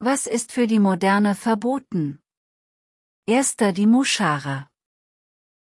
Was ist für die Moderne verboten? Erster die Muschara.